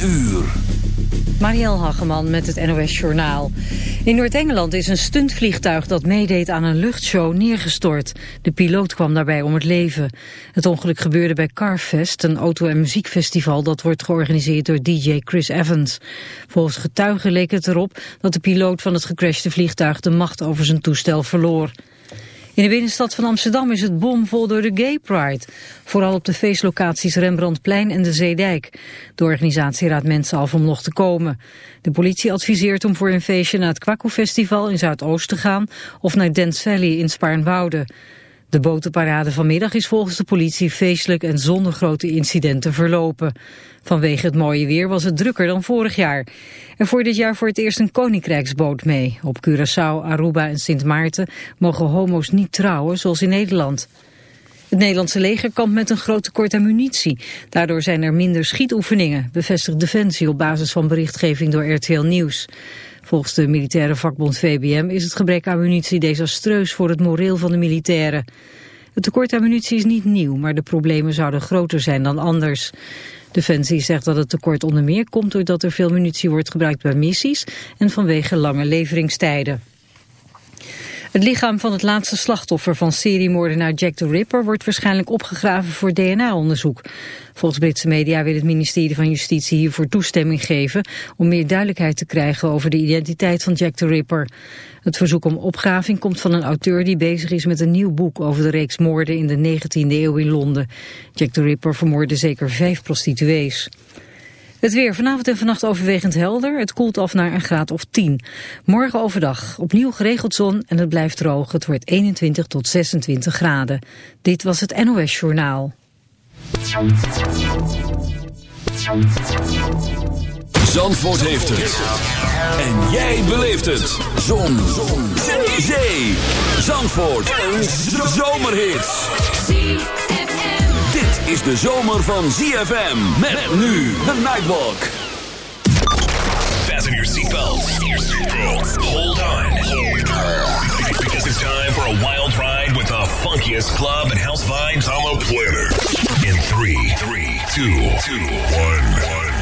uur. Marielle Hageman met het NOS Journaal. In Noord-Engeland is een stuntvliegtuig dat meedeed aan een luchtshow neergestort. De piloot kwam daarbij om het leven. Het ongeluk gebeurde bij Carfest, een auto- en muziekfestival dat wordt georganiseerd door DJ Chris Evans. Volgens getuigen leek het erop dat de piloot van het gecrashte vliegtuig de macht over zijn toestel verloor. In de binnenstad van Amsterdam is het bomvol door de Gay Pride. Vooral op de feestlocaties Rembrandtplein en de Zeedijk. De organisatie raadt mensen af om nog te komen. De politie adviseert om voor een feestje naar het Kwaku Festival in Zuidoost te gaan... of naar Dance Valley in Spaarnwoude. De botenparade vanmiddag is volgens de politie feestelijk en zonder grote incidenten verlopen. Vanwege het mooie weer was het drukker dan vorig jaar. En voor dit jaar voor het eerst een koninkrijksboot mee. Op Curaçao, Aruba en Sint Maarten mogen homo's niet trouwen zoals in Nederland. Het Nederlandse leger kampt met een groot tekort aan munitie. Daardoor zijn er minder schietoefeningen, bevestigt Defensie op basis van berichtgeving door RTL Nieuws. Volgens de militaire vakbond VBM is het gebrek aan munitie desastreus voor het moreel van de militairen. Het tekort aan munitie is niet nieuw, maar de problemen zouden groter zijn dan anders. Defensie zegt dat het tekort onder meer komt doordat er veel munitie wordt gebruikt bij missies en vanwege lange leveringstijden. Het lichaam van het laatste slachtoffer van seriemoordenaar Jack the Ripper wordt waarschijnlijk opgegraven voor DNA-onderzoek. Volgens Britse media wil het ministerie van Justitie hiervoor toestemming geven om meer duidelijkheid te krijgen over de identiteit van Jack the Ripper. Het verzoek om opgraving komt van een auteur die bezig is met een nieuw boek over de reeks moorden in de 19e eeuw in Londen. Jack the Ripper vermoordde zeker vijf prostituees. Het weer vanavond en vannacht overwegend helder. Het koelt af naar een graad of 10. Morgen overdag opnieuw geregeld zon en het blijft droog. Het wordt 21 tot 26 graden. Dit was het NOS Journaal. Zandvoort heeft het. En jij beleeft het. Zon. zon. Zee. Zandvoort. Een zomerhit is de zomer van ZFM. Met nu de Nightwalk. Fasten your seatbelts. Hold on. Because it's time for a wild ride with the funkiest club and house vibes on the planet. In 3, 3, 2, 2, 1, 1.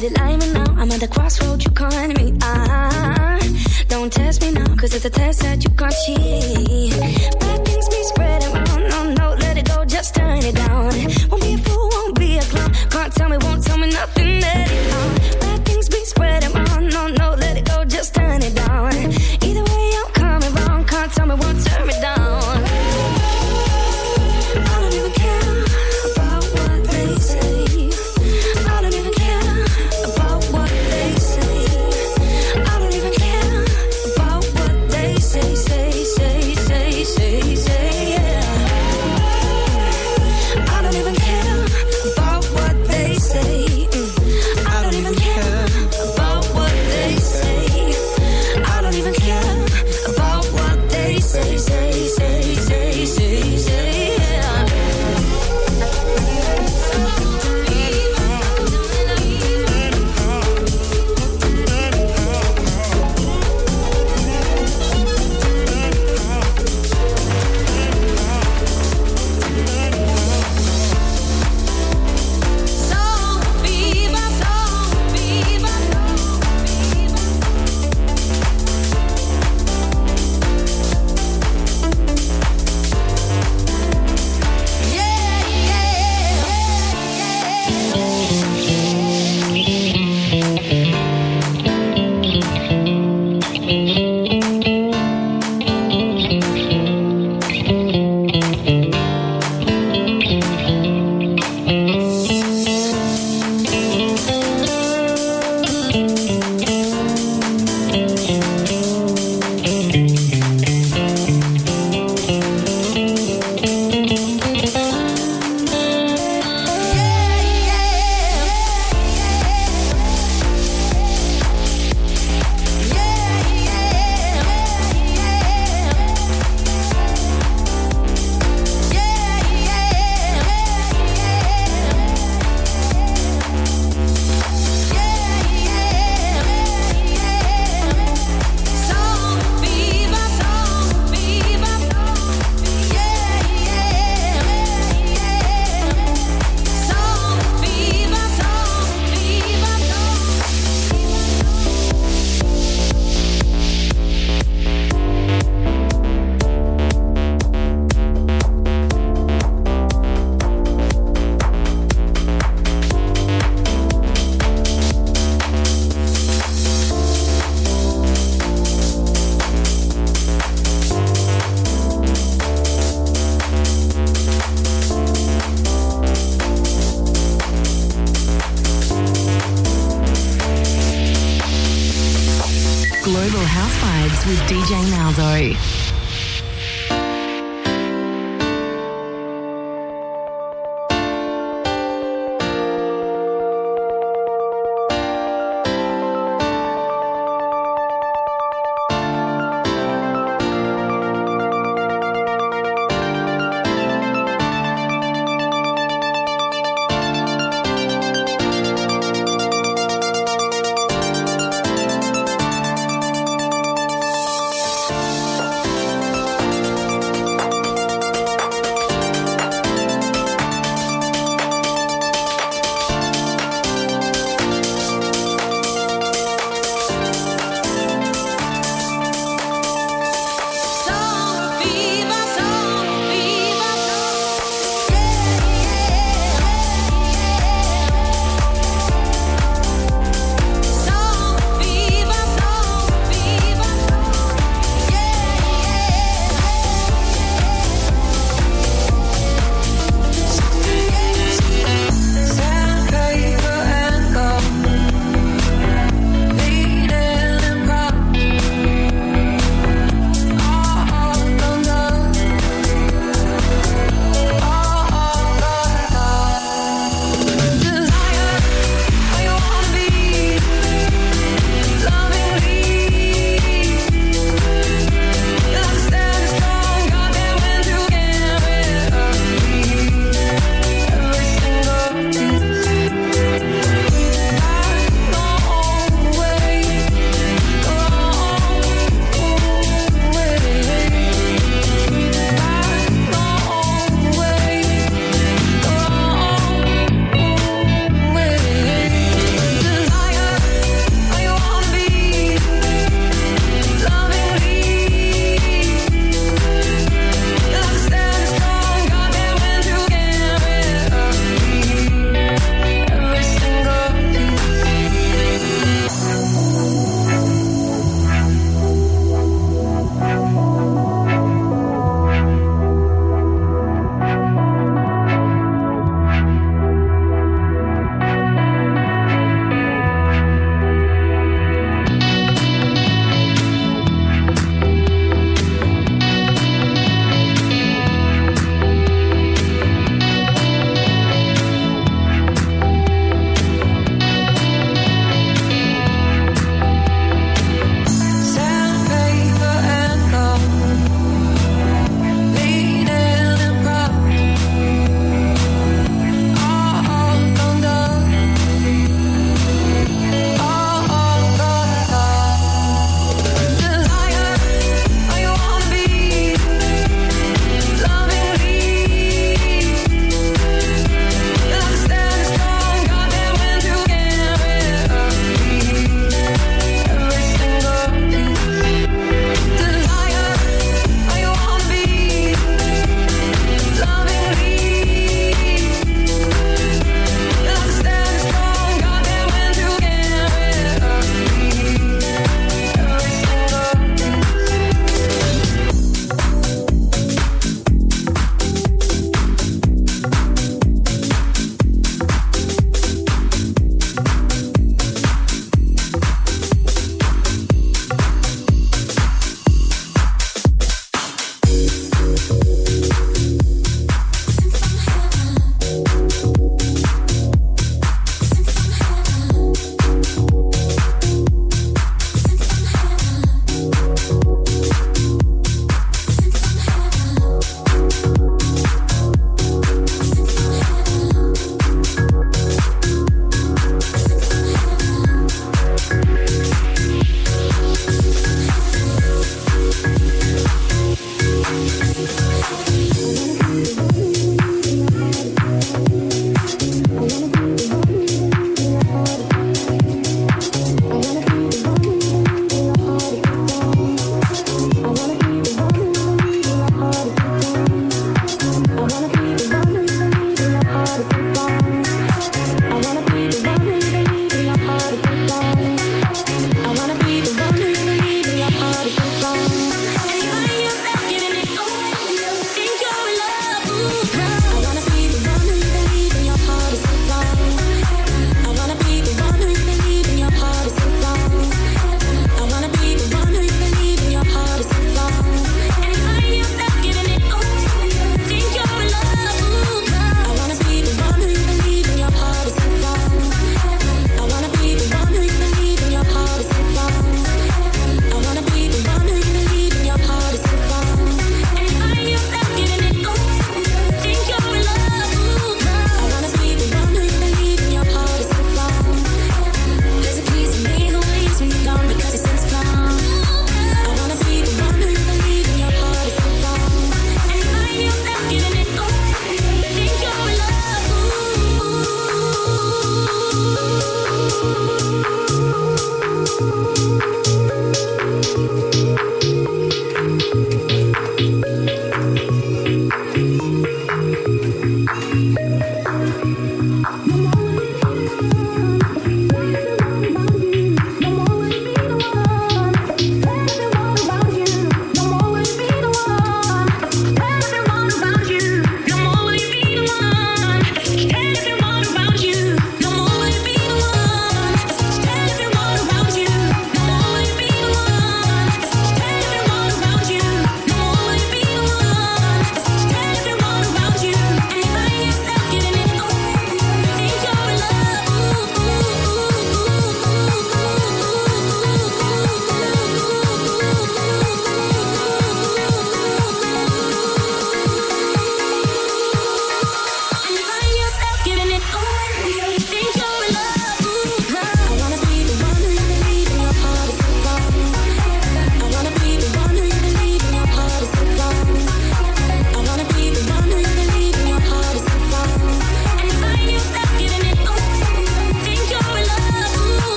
Did I'm at the crossroads, you calling me. Ah, don't test me now, cause it's a test that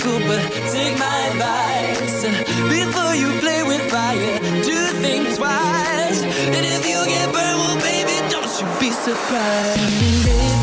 cool, but take my advice. Before you play with fire, do think twice. And if you get burned, well, baby, don't you be surprised.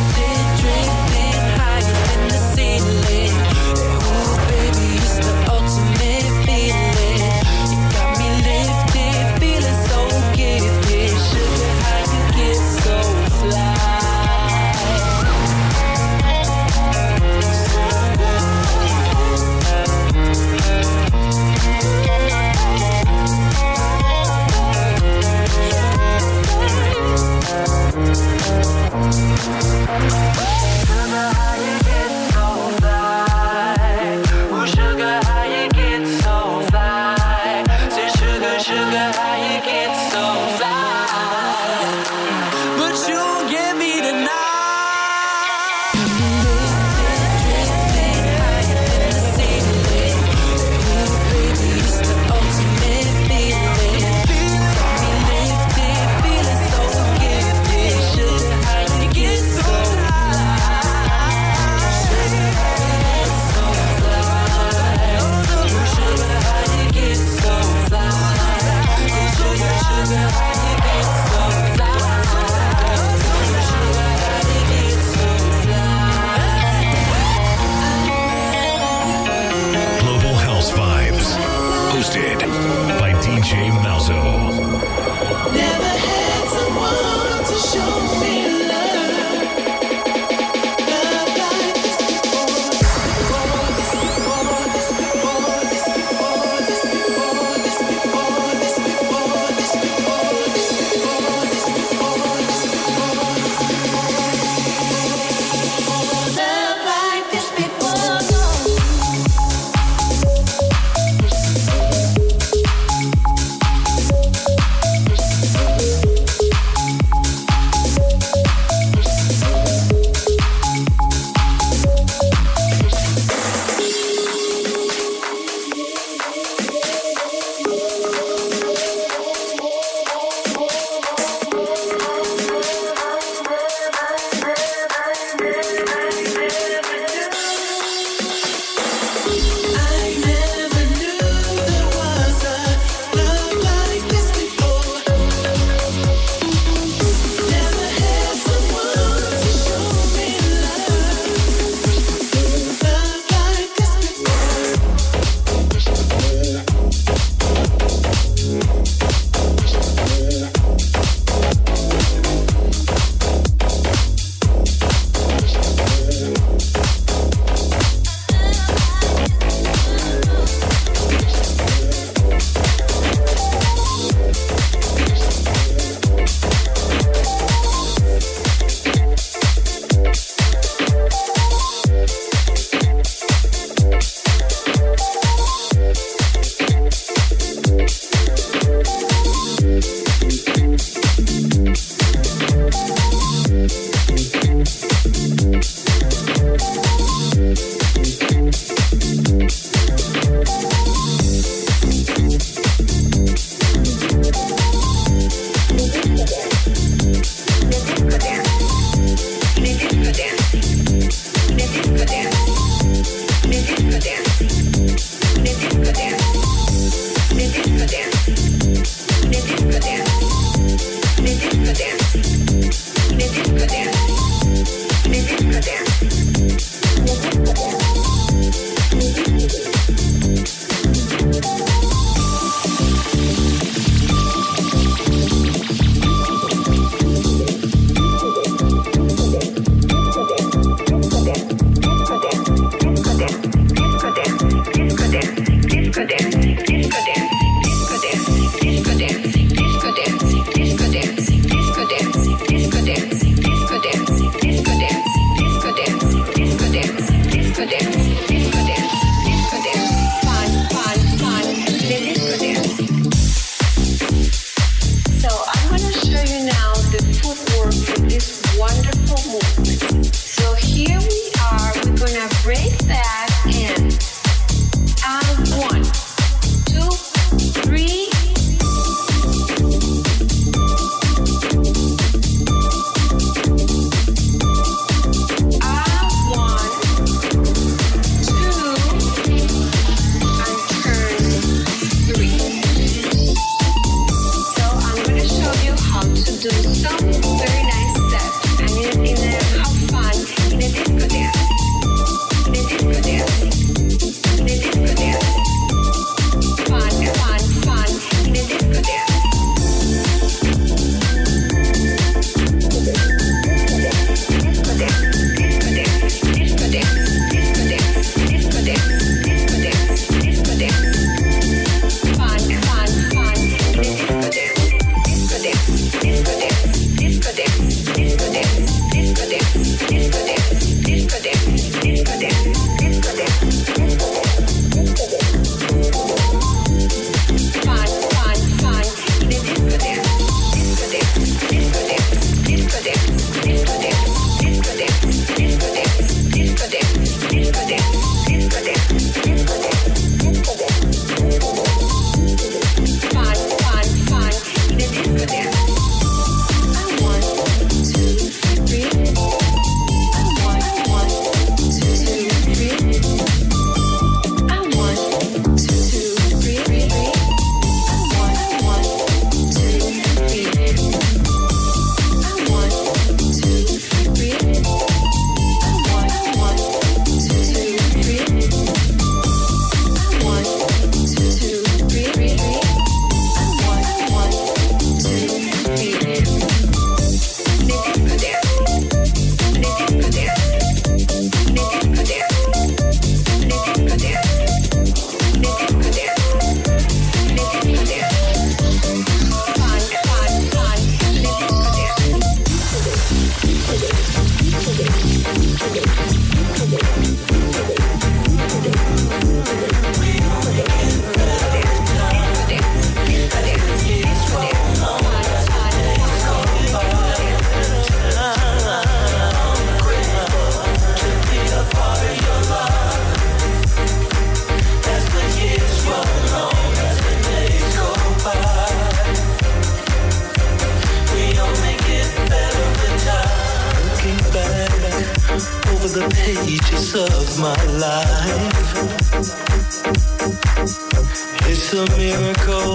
A miracle,